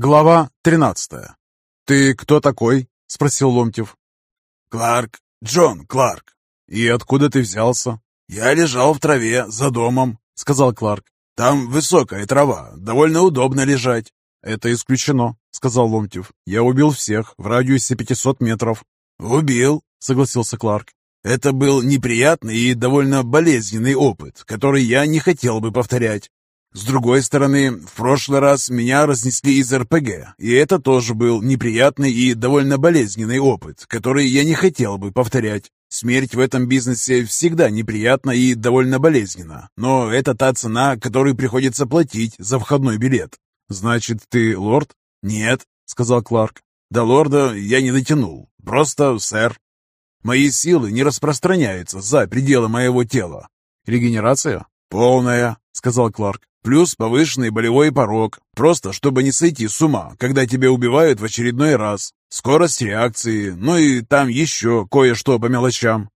Глава 13. «Ты кто такой?» – спросил Ломтев. «Кларк. Джон Кларк». «И откуда ты взялся?» «Я лежал в траве за домом», – сказал Кларк. «Там высокая трава, довольно удобно лежать». «Это исключено», – сказал Ломтев. «Я убил всех в радиусе 500 метров». «Убил», – согласился Кларк. «Это был неприятный и довольно болезненный опыт, который я не хотел бы повторять. С другой стороны, в прошлый раз меня разнесли из РПГ, и это тоже был неприятный и довольно болезненный опыт, который я не хотел бы повторять. Смерть в этом бизнесе всегда неприятна и довольно болезненна, но это та цена, которую приходится платить за входной билет. «Значит, ты лорд?» «Нет», — сказал Кларк. «До лорда я не дотянул, просто сэр. Мои силы не распространяются за пределы моего тела». «Регенерация?» «Полная», — сказал Кларк. Плюс повышенный болевой порог, просто чтобы не сойти с ума, когда тебя убивают в очередной раз. Скорость реакции, ну и там еще кое-что по мелочам.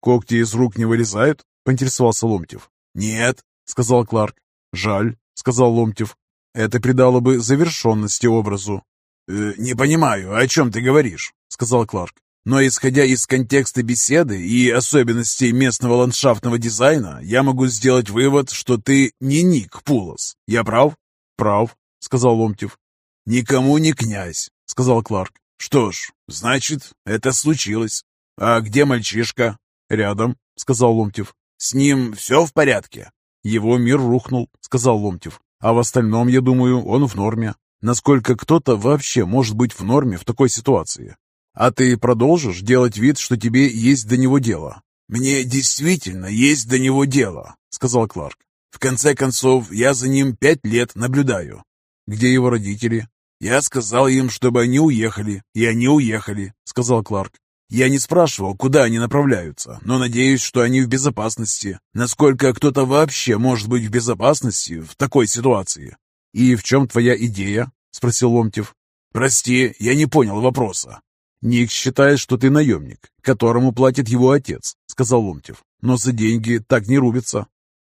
«Когти из рук не вылезают?» — поинтересовался Ломтев. «Нет», — сказал Кларк. «Жаль», — сказал Ломтев. «Это придало бы завершенности образу». «Э, «Не понимаю, о чем ты говоришь», — сказал Кларк. Но исходя из контекста беседы и особенностей местного ландшафтного дизайна, я могу сделать вывод, что ты не Ник Пулос. Я прав? Прав, сказал Ломтев. Никому не князь, сказал Кларк. Что ж, значит, это случилось. А где мальчишка? Рядом, сказал Ломтев. С ним все в порядке? Его мир рухнул, сказал Ломтев. А в остальном, я думаю, он в норме. Насколько кто-то вообще может быть в норме в такой ситуации? А ты продолжишь делать вид, что тебе есть до него дело? Мне действительно есть до него дело, сказал Кларк. В конце концов, я за ним пять лет наблюдаю. Где его родители? Я сказал им, чтобы они уехали, и они уехали, сказал Кларк. Я не спрашивал, куда они направляются, но надеюсь, что они в безопасности. Насколько кто-то вообще может быть в безопасности в такой ситуации? И в чем твоя идея? Спросил Ломтев. Прости, я не понял вопроса. «Ник считает, что ты наемник, которому платит его отец», — сказал Ломтев. «Но за деньги так не рубится».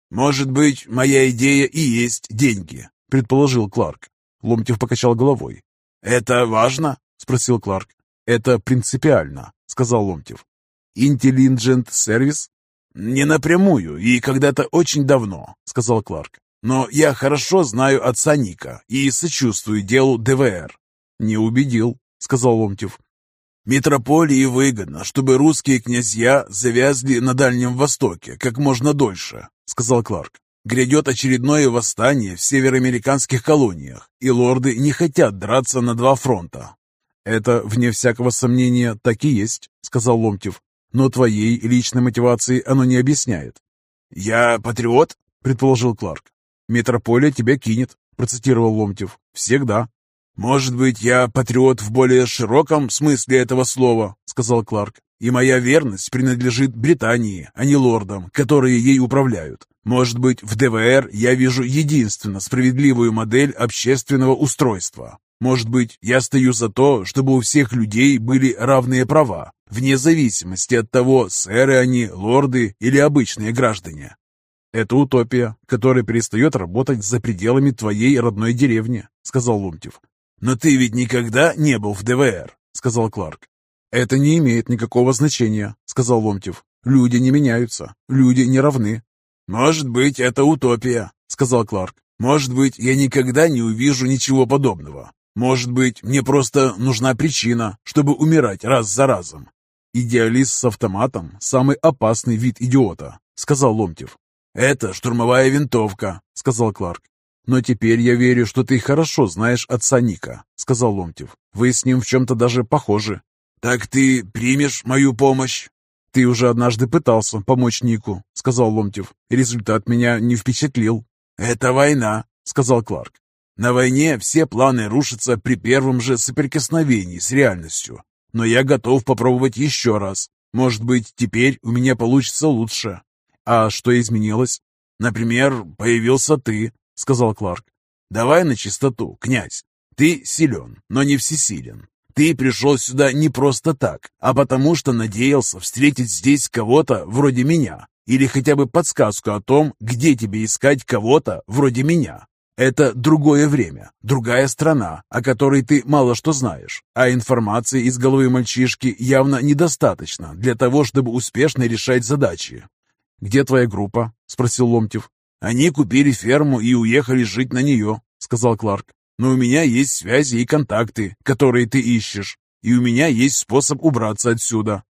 «Может быть, моя идея и есть деньги», — предположил Кларк. Ломтев покачал головой. «Это важно?» — спросил Кларк. «Это принципиально», — сказал Ломтев. «Intelligent Service?» «Не напрямую и когда-то очень давно», — сказал Кларк. «Но я хорошо знаю отца Ника и сочувствую делу ДВР». «Не убедил», — сказал Ломтев. Метрополии выгодно, чтобы русские князья завязли на Дальнем Востоке как можно дольше, сказал Кларк. Грядет очередное восстание в североамериканских колониях, и лорды не хотят драться на два фронта. «Это, вне всякого сомнения, так и есть», — сказал Ломтев. «Но твоей личной мотивации оно не объясняет». «Я патриот?» — предположил Кларк. «Метрополия тебя кинет», — процитировал Ломтев. «Всегда». «Может быть, я патриот в более широком смысле этого слова», — сказал Кларк. «И моя верность принадлежит Британии, а не лордам, которые ей управляют. Может быть, в ДВР я вижу единственно справедливую модель общественного устройства. Может быть, я стою за то, чтобы у всех людей были равные права, вне зависимости от того, сэры они, лорды или обычные граждане. «Это утопия, которая перестает работать за пределами твоей родной деревни», — сказал Ломтев. «Но ты ведь никогда не был в ДВР», — сказал Кларк. «Это не имеет никакого значения», — сказал Ломтев. «Люди не меняются, люди не равны». «Может быть, это утопия», — сказал Кларк. «Может быть, я никогда не увижу ничего подобного. Может быть, мне просто нужна причина, чтобы умирать раз за разом». «Идеалист с автоматом – самый опасный вид идиота», – сказал Ломтев. «Это штурмовая винтовка», – сказал Кларк. «Но теперь я верю, что ты хорошо знаешь отца Ника», — сказал Ломтев. «Вы с ним в чем-то даже похожи». «Так ты примешь мою помощь?» «Ты уже однажды пытался помочь Нику», — сказал Ломтев. «Результат меня не впечатлил». «Это война», — сказал Кларк. «На войне все планы рушатся при первом же соприкосновении с реальностью. Но я готов попробовать еще раз. Может быть, теперь у меня получится лучше». «А что изменилось?» «Например, появился ты, — сказал Кларк. «Давай на чистоту, князь. Ты силен, но не всесилен. Ты пришел сюда не просто так, а потому что надеялся встретить здесь кого-то вроде меня, или хотя бы подсказку о том, где тебе искать кого-то вроде меня. Это другое время, другая страна, о которой ты мало что знаешь, а информации из головы мальчишки явно недостаточно для того, чтобы успешно решать задачи. «Где твоя группа?» – спросил Ломтев. «Они купили ферму и уехали жить на нее», – сказал Кларк. «Но у меня есть связи и контакты, которые ты ищешь, и у меня есть способ убраться отсюда».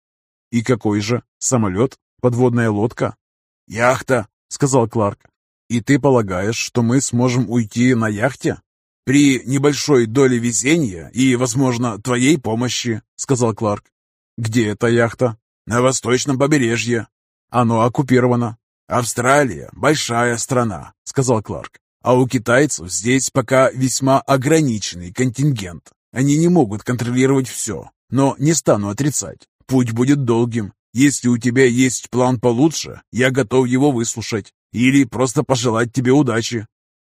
«И какой же? Самолет? Подводная лодка?» «Яхта», — сказал Кларк. «И ты полагаешь, что мы сможем уйти на яхте?» «При небольшой доле везения и, возможно, твоей помощи», — сказал Кларк. «Где эта яхта?» «На восточном побережье». «Оно оккупировано». «Австралия — большая страна», — сказал Кларк. «А у китайцев здесь пока весьма ограниченный контингент. Они не могут контролировать все, но не стану отрицать. Путь будет долгим, если у тебя есть план получше, я готов его выслушать. Или просто пожелать тебе удачи».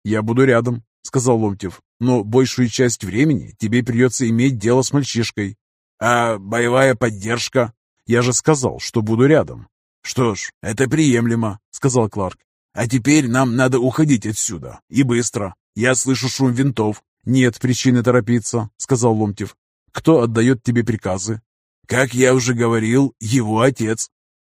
«Я буду рядом», — сказал Ломтев. «Но большую часть времени тебе придется иметь дело с мальчишкой». «А боевая поддержка?» «Я же сказал, что буду рядом». «Что ж, это приемлемо», — сказал Кларк. «А теперь нам надо уходить отсюда. И быстро. Я слышу шум винтов». «Нет причины торопиться», — сказал Ломтев. «Кто отдает тебе приказы?» Как я уже говорил, его отец.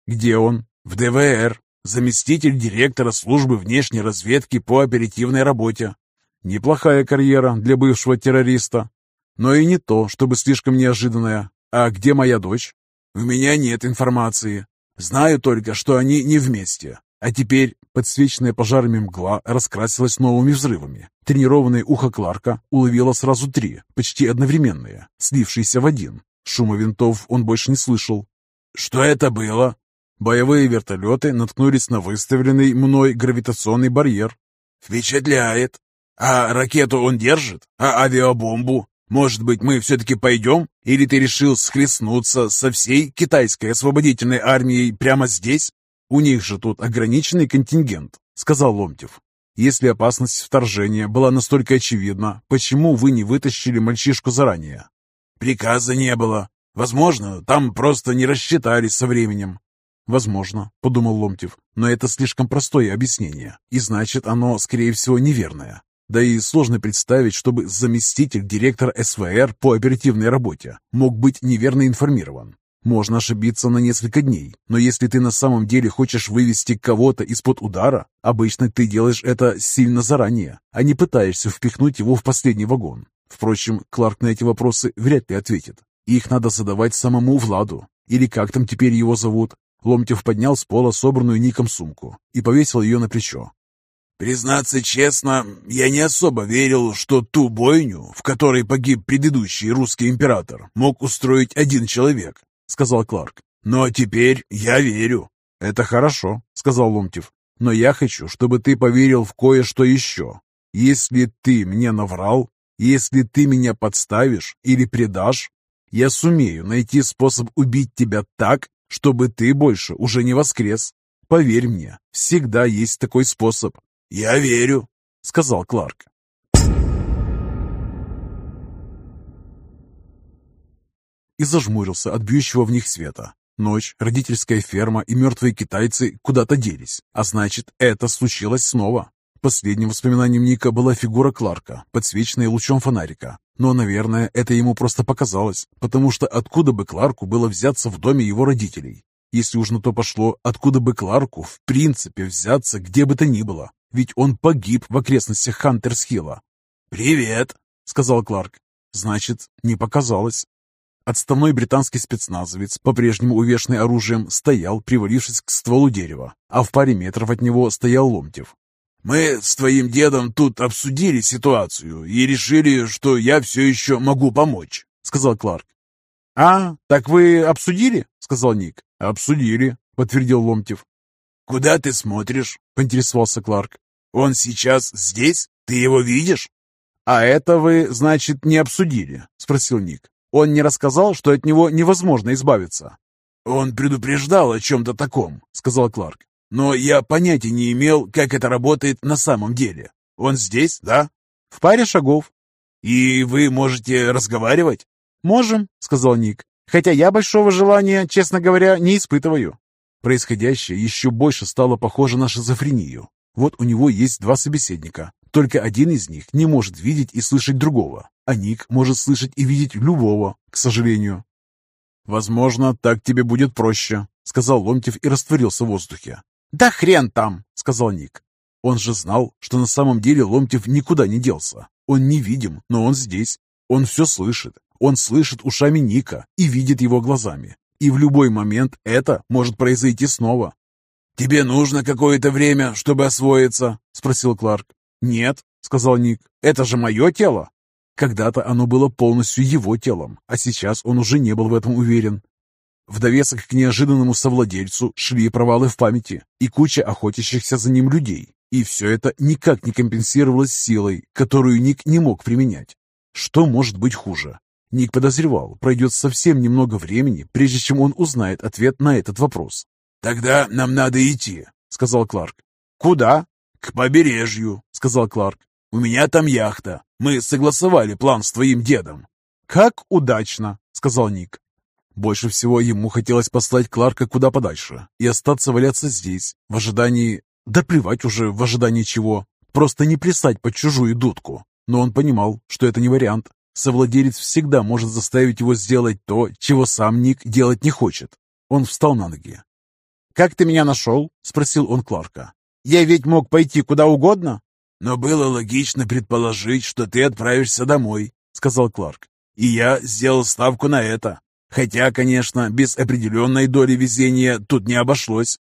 Где он? В ДВР. Заместитель директора службы внешней разведки по оперативной работе. Неплохая карьера для бывшего террориста. Но и не то, чтобы слишком неожиданная. А где моя дочь? У меня нет информации. Знаю только, что они не вместе. А теперь подсвеченная пожарами мгла раскрасилась новыми взрывами. Тренированное ухо Кларка уловило сразу три, почти одновременные, слившиеся в один. Шума винтов он больше не слышал. «Что это было?» Боевые вертолеты наткнулись на выставленный мной гравитационный барьер. «Впечатляет! А ракету он держит? А авиабомбу? Может быть, мы все-таки пойдем? Или ты решил схлестнуться со всей китайской освободительной армией прямо здесь?» «У них же тут ограниченный контингент», — сказал Ломтев. «Если опасность вторжения была настолько очевидна, почему вы не вытащили мальчишку заранее?» Приказа не было. Возможно, там просто не рассчитали со временем. Возможно, подумал Ломтев, но это слишком простое объяснение, и значит оно, скорее всего, неверное. Да и сложно представить, чтобы заместитель директора СВР по оперативной работе мог быть неверно информирован. Можно ошибиться на несколько дней, но если ты на самом деле хочешь вывести кого-то из-под удара, обычно ты делаешь это сильно заранее, а не пытаешься впихнуть его в последний вагон. Впрочем, Кларк на эти вопросы вряд ли ответит. Их надо задавать самому Владу, или как там теперь его зовут. Ломтев поднял с пола собранную Ником сумку и повесил ее на плечо. «Признаться честно, я не особо верил, что ту бойню, в которой погиб предыдущий русский император, мог устроить один человек», — сказал Кларк. «Но теперь я верю». «Это хорошо», — сказал Ломтев. «Но я хочу, чтобы ты поверил в кое-что еще. Если ты мне наврал, если ты меня подставишь или предашь, я сумею найти способ убить тебя так, чтобы ты больше уже не воскрес. Поверь мне, всегда есть такой способ. Я верю, сказал Кларк. И зажмурился от бьющего в них света. Ночь, родительская ферма и мертвые китайцы куда-то делись, а значит, это случилось снова. Последним воспоминанием Ника была фигура Кларка, подсвеченная лучом фонарика. Но, наверное, это ему просто показалось, потому что откуда бы Кларку было взяться в доме его родителей? Если уж на то пошло, откуда бы Кларку в принципе взяться где бы то ни было? Ведь он погиб в окрестностях Хантерсхилла. «Привет», — сказал Кларк. Значит, не показалось. Отставной британский спецназовец, по-прежнему увешанный оружием, стоял, привалившись к стволу дерева, а в паре метров от него стоял Ломтев. Мы с твоим дедом тут обсудили ситуацию и решили, что я все еще могу помочь», — сказал Кларк. «А, так вы обсудили?» — сказал Ник. «Обсудили», — подтвердил Ломтев. «Куда ты смотришь?» — поинтересовался Кларк. «Он сейчас здесь? Ты его видишь?» «А это вы, значит, не обсудили?» — спросил Ник. «Он не рассказал, что от него невозможно избавиться?» «Он предупреждал о чем-то таком», — сказал Кларк. Но я понятия не имел, как это работает на самом деле. Он здесь, да? В паре шагов. И вы можете разговаривать? Можем, сказал Ник. Хотя я большого желания, честно говоря, не испытываю. Происходящее еще больше стало похоже на шизофрению. Вот у него есть два собеседника. Только один из них не может видеть и слышать другого, а Ник может слышать и видеть любого, к сожалению. «Возможно, так тебе будет проще», — сказал Ломтев и растворился в воздухе. «Да хрен там!» — сказал Ник. Он же знал, что на самом деле Ломтев никуда не делся. Он невидим, но он здесь. Он все слышит. Он слышит ушами Ника и видит его глазами. И в любой момент это может произойти снова. «Тебе нужно какое-то время, чтобы освоиться?» — спросил Кларк. «Нет», — сказал Ник, — «это же мое тело». Когда-то оно было полностью его телом, а сейчас он уже не был в этом уверен. В довесок к неожиданному совладельцу шли провалы в памяти и куча охотящихся за ним людей. И все это никак не компенсировалось силой, которую Ник не мог применять. Что может быть хуже? Ник подозревал, пройдет совсем немного времени, прежде чем он узнает ответ на этот вопрос. «Тогда нам надо идти», — сказал Кларк. «Куда?» «К побережью», — сказал Кларк. «У меня там яхта. Мы согласовали план с твоим дедом». «Как удачно», — сказал Ник. Больше всего ему хотелось послать Кларка куда подальше и остаться валяться здесь, в ожидании... Да плевать уже, в ожидании чего. Просто не плясать под чужую дудку. Но он понимал, что это не вариант. Совладелец всегда может заставить его сделать то, чего сам Ник делать не хочет. Он встал на ноги. «Как ты меня нашел?» — спросил он Кларка. «Я ведь мог пойти куда угодно?» «Но было логично предположить, что ты отправишься домой», — сказал Кларк. «И я сделал ставку на это. Хотя, конечно, без определенной доли везения тут не обошлось.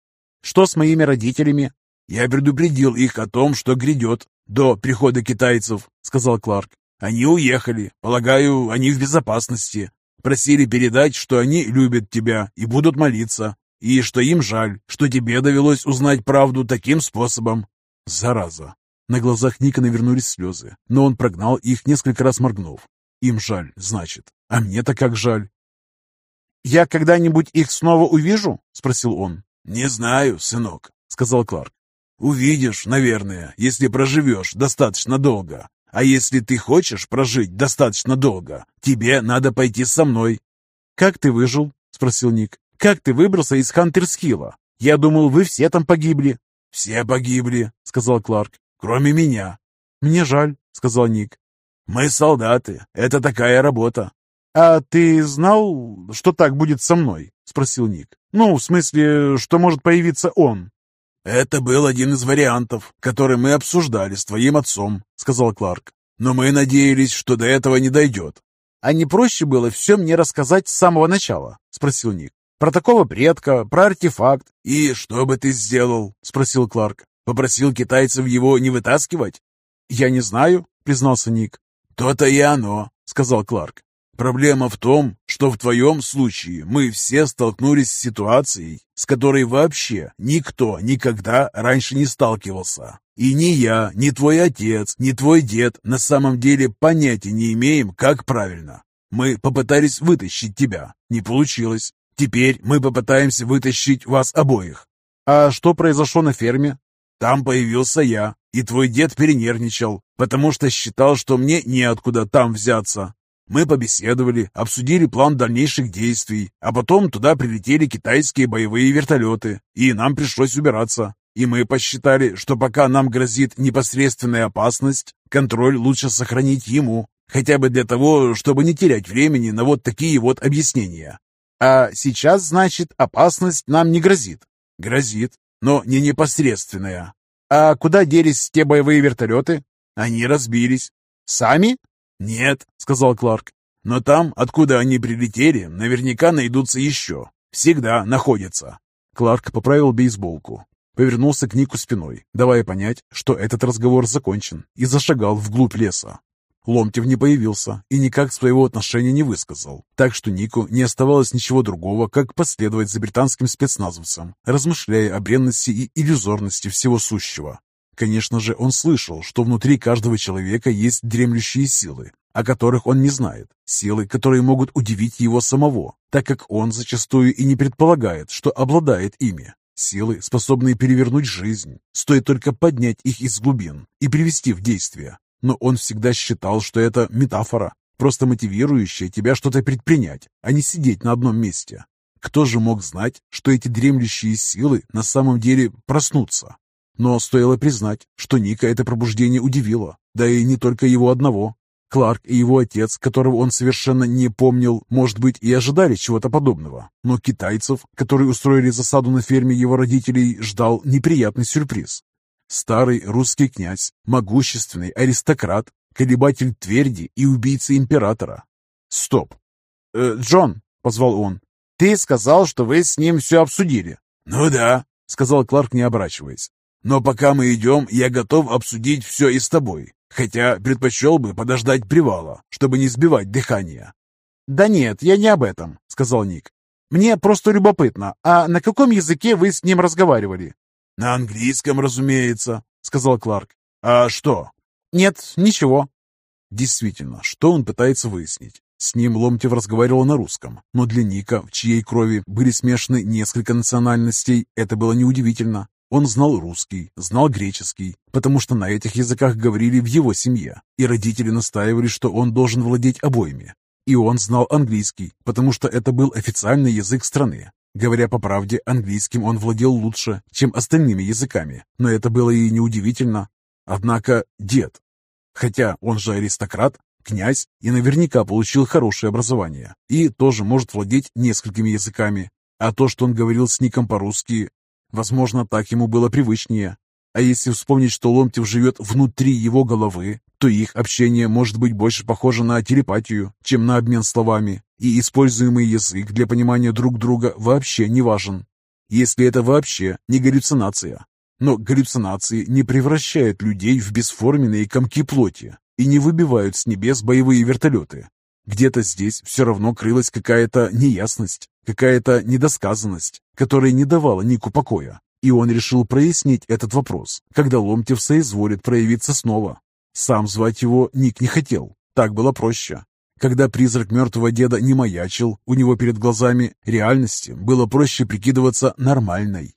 Что с моими родителями?» «Я предупредил их о том, что грядет до прихода китайцев», — сказал Кларк. «Они уехали. Полагаю, они в безопасности. Просили передать, что они любят тебя и будут молиться, и что им жаль, что тебе довелось узнать правду таким способом». «Зараза!» На глазах Ника навернулись слезы, но он прогнал их, несколько раз моргнув. «Им жаль, значит. А мне-то как жаль». «Я когда-нибудь их снова увижу?» — спросил он. «Не знаю, сынок», — сказал Кларк. «Увидишь, наверное, если проживешь достаточно долго. А если ты хочешь прожить достаточно долго, тебе надо пойти со мной». «Как ты выжил?» — спросил Ник. «Как ты выбрался из Хантерскилла? Я думал, вы все там погибли». «Все погибли», — сказал Кларк кроме меня». «Мне жаль», — сказал Ник. «Мы солдаты. Это такая работа». «А ты знал, что так будет со мной?» — спросил Ник. «Ну, в смысле, что может появиться он?» «Это был один из вариантов, который мы обсуждали с твоим отцом», — сказал Кларк. «Но мы надеялись, что до этого не дойдет». «А не проще было все мне рассказать с самого начала?» — спросил Ник. «Про такого предка, про артефакт». «И что бы ты сделал?» — спросил Кларк. Попросил китайцев его не вытаскивать? Я не знаю, признался Ник. То-то и оно, сказал Кларк. Проблема в том, что в твоем случае мы все столкнулись с ситуацией, с которой вообще никто никогда раньше не сталкивался. И ни я, ни твой отец, ни твой дед на самом деле понятия не имеем, как правильно. Мы попытались вытащить тебя. Не получилось. Теперь мы попытаемся вытащить вас обоих. А что произошло на ферме? Там появился я, и твой дед перенервничал, потому что считал, что мне неоткуда там взяться. Мы побеседовали, обсудили план дальнейших действий, а потом туда прилетели китайские боевые вертолеты, и нам пришлось убираться. И мы посчитали, что пока нам грозит непосредственная опасность, контроль лучше сохранить ему, хотя бы для того, чтобы не терять времени на вот такие вот объяснения. А сейчас, значит, опасность нам не грозит? Грозит, но не непосредственная. А куда делись те боевые вертолеты? Они разбились. Сами? Нет, сказал Кларк. Но там, откуда они прилетели, наверняка найдутся еще. Всегда находятся. Кларк поправил бейсболку, повернулся к Нику спиной, давая понять, что этот разговор закончен, и зашагал вглубь леса. Ломтев не появился и никак своего отношения не высказал, так что Нику не оставалось ничего другого, как последовать за британским спецназовцем, размышляя о бренности и иллюзорности всего сущего. Конечно же, он слышал, что внутри каждого человека есть дремлющие силы, о которых он не знает, силы, которые могут удивить его самого, так как он зачастую и не предполагает, что обладает ими. Силы, способные перевернуть жизнь, стоит только поднять их из глубин и привести в действие. Но он всегда считал, что это метафора, просто мотивирующая тебя что-то предпринять, а не сидеть на одном месте. Кто же мог знать, что эти дремлющие силы на самом деле проснутся? Но стоило признать, что Ника это пробуждение удивило, да и не только его одного. Кларк и его отец, которого он совершенно не помнил, может быть, и ожидали чего-то подобного. Но китайцев, которые устроили засаду на ферме его родителей, ждал неприятный сюрприз. Старый русский князь, могущественный аристократ, колебатель тверди и убийца императора. Стоп. «Э, «Джон», — позвал он, — «ты сказал, что вы с ним все обсудили». «Ну да», — сказал Кларк, не оборачиваясь. «Но пока мы идем, я готов обсудить все и с тобой. Хотя предпочел бы подождать привала, чтобы не сбивать дыхание. «Да нет, я не об этом», — сказал Ник. «Мне просто любопытно, а на каком языке вы с ним разговаривали?» «На английском, разумеется», — сказал Кларк. «А что?» «Нет, ничего». Действительно, что он пытается выяснить? С ним Ломтев разговаривал на русском, но для Ника, в чьей крови были смешаны несколько национальностей, это было неудивительно. Он знал русский, знал греческий, потому что на этих языках говорили в его семье, и родители настаивали, что он должен владеть обоими. И он знал английский, потому что это был официальный язык страны. Говоря по правде, английским он владел лучше, чем остальными языками, но это было и неудивительно. Однако дед, хотя он же аристократ, князь и наверняка получил хорошее образование и тоже может владеть несколькими языками. А то, что он говорил с Ником по-русски, Возможно, так ему было привычнее. А если вспомнить, что Ломтев живет внутри его головы, то их общение может быть больше похоже на телепатию, чем на обмен словами, и используемый язык для понимания друг друга вообще не важен, если это вообще не галлюцинация. Но галлюцинации не превращают людей в бесформенные комки плоти и не выбивают с небес боевые вертолеты. Где-то здесь все равно крылась какая-то неясность, какая-то недосказанность, которая не давала Нику покоя. И он решил прояснить этот вопрос, когда Ломтев соизволит проявиться снова. Сам звать его Ник не хотел, так было проще. Когда призрак мертвого деда не маячил у него перед глазами, реальности было проще прикидываться нормальной.